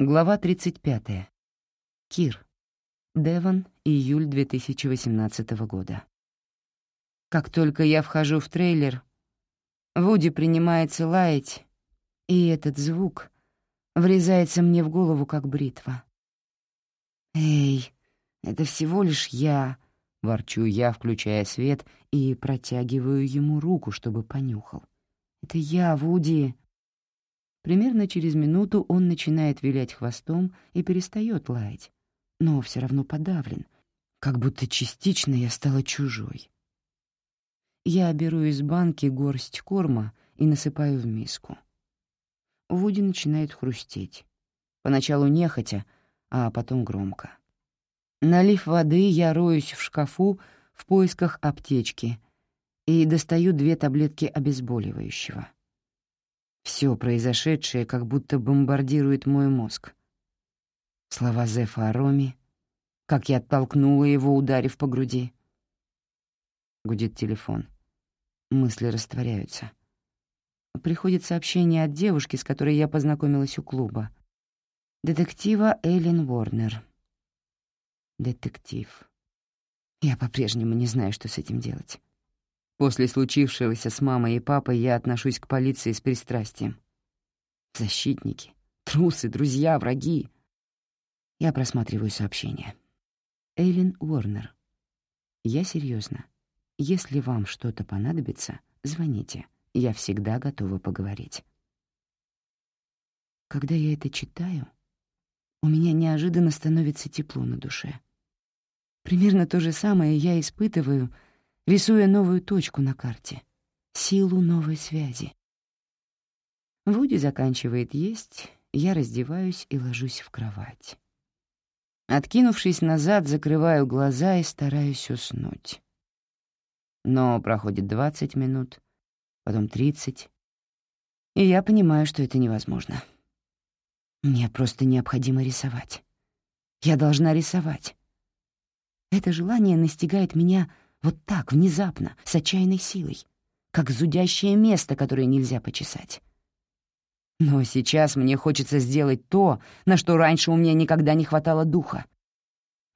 Глава 35. Кир. Девон, июль 2018 года. Как только я вхожу в трейлер, Вуди принимается лаять, и этот звук врезается мне в голову, как бритва. «Эй, это всего лишь я», — ворчу я, включая свет, и протягиваю ему руку, чтобы понюхал. «Это я, Вуди». Примерно через минуту он начинает вилять хвостом и перестает лаять, но все равно подавлен, как будто частично я стала чужой. Я беру из банки горсть корма и насыпаю в миску. Вуди начинает хрустеть. Поначалу нехотя, а потом громко. Налив воды, я роюсь в шкафу в поисках аптечки и достаю две таблетки обезболивающего. Все произошедшее как будто бомбардирует мой мозг. Слова Зефа о Роме, как я оттолкнула его, ударив по груди. Гудит телефон. Мысли растворяются. Приходит сообщение от девушки, с которой я познакомилась у клуба. Детектива Эйлин Уорнер. Детектив. Я по-прежнему не знаю, что с этим делать. После случившегося с мамой и папой я отношусь к полиции с пристрастием. Защитники, трусы, друзья, враги. Я просматриваю сообщение. Эйлин Уорнер. Я серьезно. Если вам что-то понадобится, звоните. Я всегда готова поговорить. Когда я это читаю, у меня неожиданно становится тепло на душе. Примерно то же самое я испытываю — рисуя новую точку на карте, силу новой связи. Вуди заканчивает есть, я раздеваюсь и ложусь в кровать. Откинувшись назад, закрываю глаза и стараюсь уснуть. Но проходит 20 минут, потом 30, и я понимаю, что это невозможно. Мне просто необходимо рисовать. Я должна рисовать. Это желание настигает меня вот так, внезапно, с отчаянной силой, как зудящее место, которое нельзя почесать. Но сейчас мне хочется сделать то, на что раньше у меня никогда не хватало духа.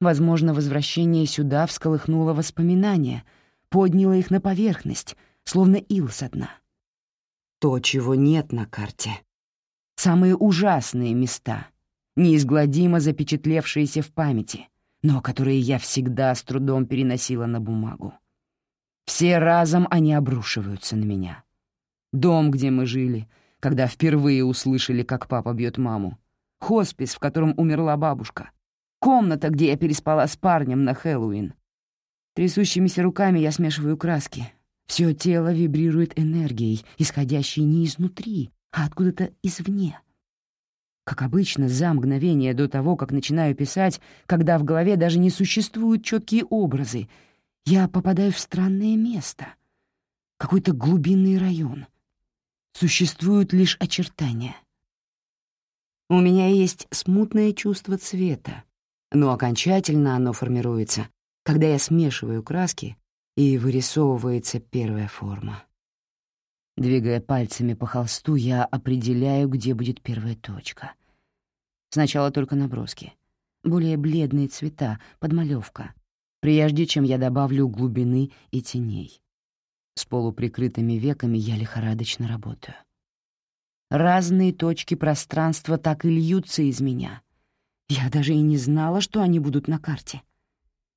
Возможно, возвращение сюда всколыхнуло воспоминания, подняло их на поверхность, словно ил со дна. То, чего нет на карте. Самые ужасные места, неизгладимо запечатлевшиеся в памяти, но которые я всегда с трудом переносила на бумагу. Все разом они обрушиваются на меня. Дом, где мы жили, когда впервые услышали, как папа бьет маму. Хоспис, в котором умерла бабушка. Комната, где я переспала с парнем на Хэллоуин. Трясущимися руками я смешиваю краски. Все тело вибрирует энергией, исходящей не изнутри, а откуда-то извне — как обычно, за мгновение до того, как начинаю писать, когда в голове даже не существуют четкие образы, я попадаю в странное место, какой-то глубинный район. Существуют лишь очертания. У меня есть смутное чувство цвета, но окончательно оно формируется, когда я смешиваю краски, и вырисовывается первая форма. Двигая пальцами по холсту, я определяю, где будет первая точка. Сначала только наброски. Более бледные цвета, подмалевка, прежде чем я добавлю глубины и теней. С полуприкрытыми веками я лихорадочно работаю. Разные точки пространства так и льются из меня. Я даже и не знала, что они будут на карте.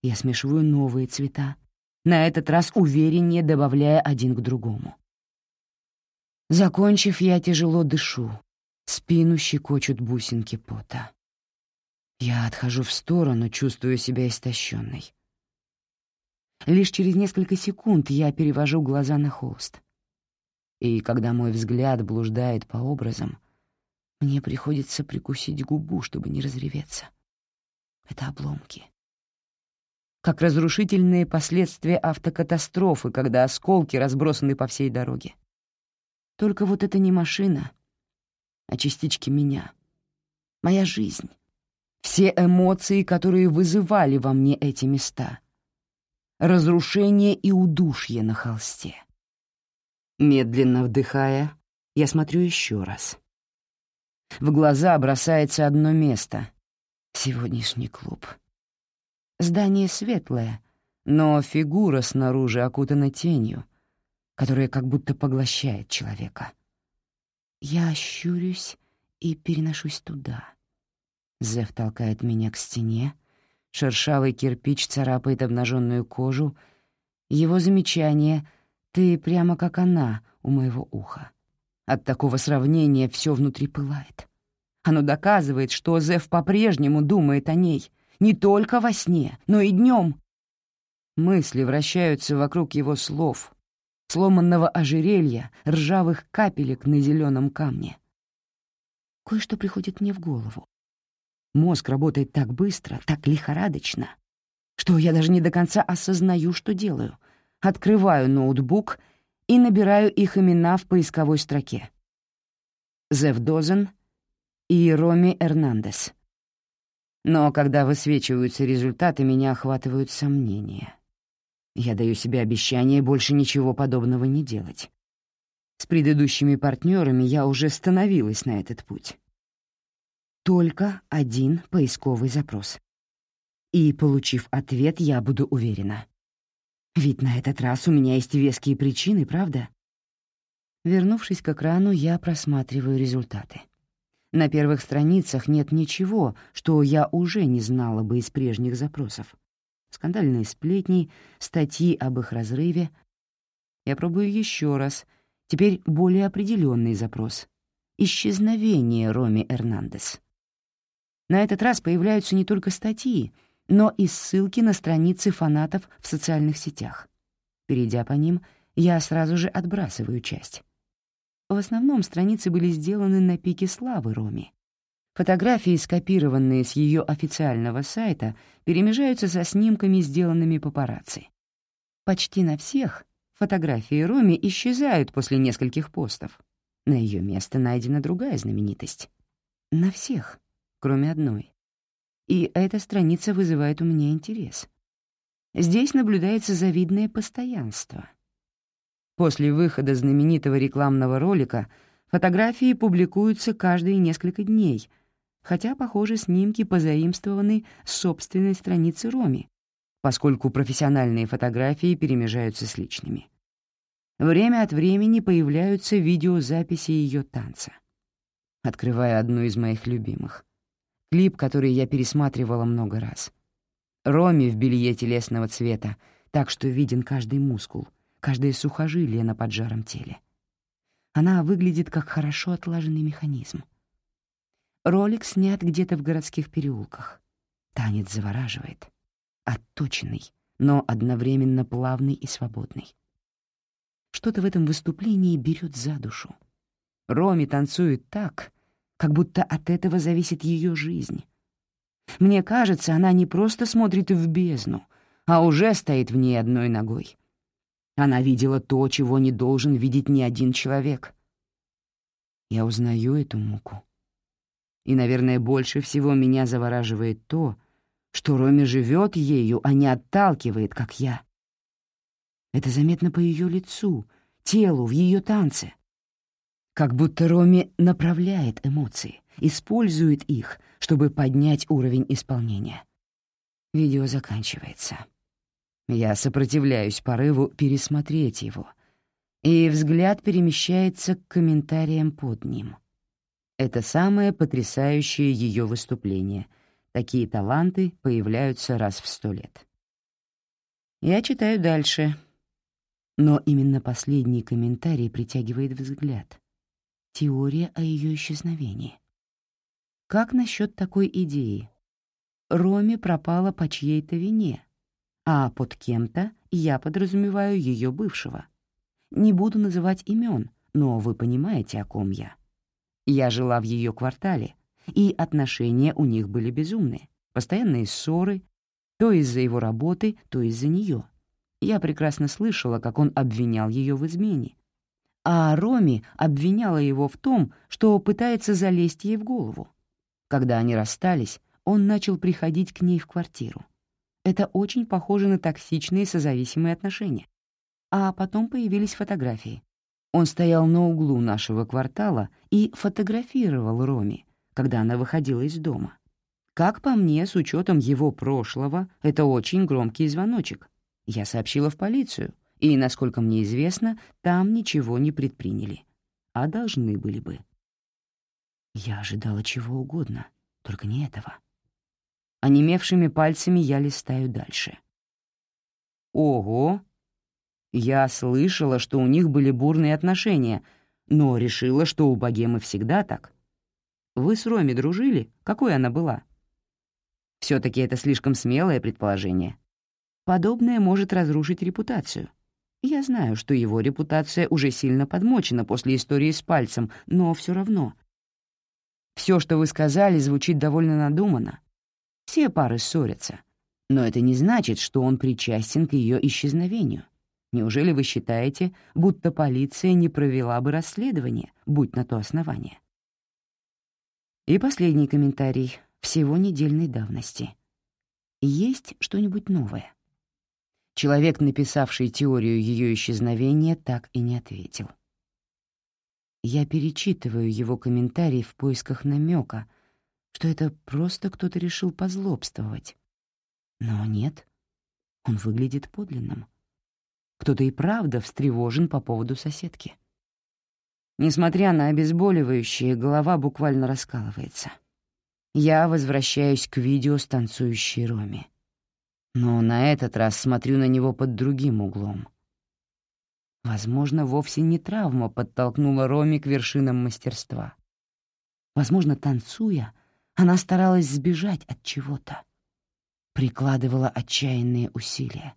Я смешиваю новые цвета, на этот раз увереннее добавляя один к другому. Закончив, я тяжело дышу. Спину щекочут бусинки пота. Я отхожу в сторону, чувствуя себя истощенной. Лишь через несколько секунд я перевожу глаза на холст. И когда мой взгляд блуждает по образам, мне приходится прикусить губу, чтобы не разреветься. Это обломки. Как разрушительные последствия автокатастрофы, когда осколки разбросаны по всей дороге. Только вот это не машина, а частички меня. Моя жизнь. Все эмоции, которые вызывали во мне эти места. Разрушение и удушье на холсте. Медленно вдыхая, я смотрю еще раз. В глаза бросается одно место — сегодняшний клуб. Здание светлое, но фигура снаружи окутана тенью, которая как будто поглощает человека. Я щурюсь и переношусь туда. Зев толкает меня к стене, шершавый кирпич царапает обнаженную кожу. Его замечание «ты прямо как она» у моего уха. От такого сравнения все внутри пылает. Оно доказывает, что Зев по-прежнему думает о ней, не только во сне, но и днем. Мысли вращаются вокруг его слов, сломанного ожерелья, ржавых капелек на зеленом камне. Кое-что приходит мне в голову. Мозг работает так быстро, так лихорадочно, что я даже не до конца осознаю, что делаю. Открываю ноутбук и набираю их имена в поисковой строке. Зев Дозен и Роми Эрнандес. Но когда высвечиваются результаты, меня охватывают сомнения. Я даю себе обещание больше ничего подобного не делать. С предыдущими партнерами я уже становилась на этот путь. Только один поисковый запрос. И, получив ответ, я буду уверена. Ведь на этот раз у меня есть веские причины, правда? Вернувшись к экрану, я просматриваю результаты. На первых страницах нет ничего, что я уже не знала бы из прежних запросов. Скандальные сплетни, статьи об их разрыве. Я пробую еще раз, теперь более определенный запрос. Исчезновение Роми Эрнандес. На этот раз появляются не только статьи, но и ссылки на страницы фанатов в социальных сетях. Перейдя по ним, я сразу же отбрасываю часть. В основном страницы были сделаны на пике славы Роми. Фотографии, скопированные с ее официального сайта, перемежаются со снимками, сделанными папарацци. Почти на всех фотографии Роми исчезают после нескольких постов. На ее место найдена другая знаменитость. На всех, кроме одной. И эта страница вызывает у меня интерес. Здесь наблюдается завидное постоянство. После выхода знаменитого рекламного ролика фотографии публикуются каждые несколько дней, хотя, похоже, снимки позаимствованы с собственной страницы Роми, поскольку профессиональные фотографии перемежаются с личными. Время от времени появляются видеозаписи ее танца. Открывая одну из моих любимых. Клип, который я пересматривала много раз. Роми в белье телесного цвета, так что виден каждый мускул, каждое сухожилие на поджаром теле. Она выглядит как хорошо отлаженный механизм. Ролик снят где-то в городских переулках. Танец завораживает. Отточенный, но одновременно плавный и свободный. Что-то в этом выступлении берет за душу. Роми танцует так, как будто от этого зависит ее жизнь. Мне кажется, она не просто смотрит в бездну, а уже стоит в ней одной ногой. Она видела то, чего не должен видеть ни один человек. Я узнаю эту муку. И, наверное, больше всего меня завораживает то, что Роми живет ею, а не отталкивает, как я. Это заметно по ее лицу, телу, в ее танце. Как будто Роми направляет эмоции, использует их, чтобы поднять уровень исполнения. Видео заканчивается. Я сопротивляюсь порыву пересмотреть его, и взгляд перемещается к комментариям под ним. Это самое потрясающее ее выступление. Такие таланты появляются раз в сто лет. Я читаю дальше, но именно последний комментарий притягивает взгляд. Теория о ее исчезновении. Как насчет такой идеи? Роме пропала по чьей-то вине, а под кем-то я подразумеваю ее бывшего. Не буду называть имен, но вы понимаете, о ком я. Я жила в ее квартале, и отношения у них были безумные, постоянные ссоры, то из-за его работы, то из-за нее. Я прекрасно слышала, как он обвинял ее в измене. А Роми обвиняла его в том, что пытается залезть ей в голову. Когда они расстались, он начал приходить к ней в квартиру. Это очень похоже на токсичные созависимые отношения. А потом появились фотографии. Он стоял на углу нашего квартала и фотографировал Роми, когда она выходила из дома. Как по мне, с учетом его прошлого, это очень громкий звоночек. Я сообщила в полицию, и, насколько мне известно, там ничего не предприняли. А должны были бы. Я ожидала чего угодно, только не этого. Онемевшими пальцами я листаю дальше. Ого! Я слышала, что у них были бурные отношения, но решила, что у богемы всегда так. Вы с Роми дружили? Какой она была? все таки это слишком смелое предположение. Подобное может разрушить репутацию. Я знаю, что его репутация уже сильно подмочена после истории с пальцем, но все равно. Все, что вы сказали, звучит довольно надуманно. Все пары ссорятся. Но это не значит, что он причастен к ее исчезновению. Неужели вы считаете, будто полиция не провела бы расследование, будь на то основание? И последний комментарий, всего недельной давности. Есть что-нибудь новое? Человек, написавший теорию ее исчезновения, так и не ответил. Я перечитываю его комментарий в поисках намека, что это просто кто-то решил позлобствовать. Но нет, он выглядит подлинным. Кто-то и правда встревожен по поводу соседки. Несмотря на обезболивающее, голова буквально раскалывается. Я возвращаюсь к видео с танцующей Роми. Но на этот раз смотрю на него под другим углом. Возможно, вовсе не травма подтолкнула Роми к вершинам мастерства. Возможно, танцуя, она старалась сбежать от чего-то, прикладывала отчаянные усилия.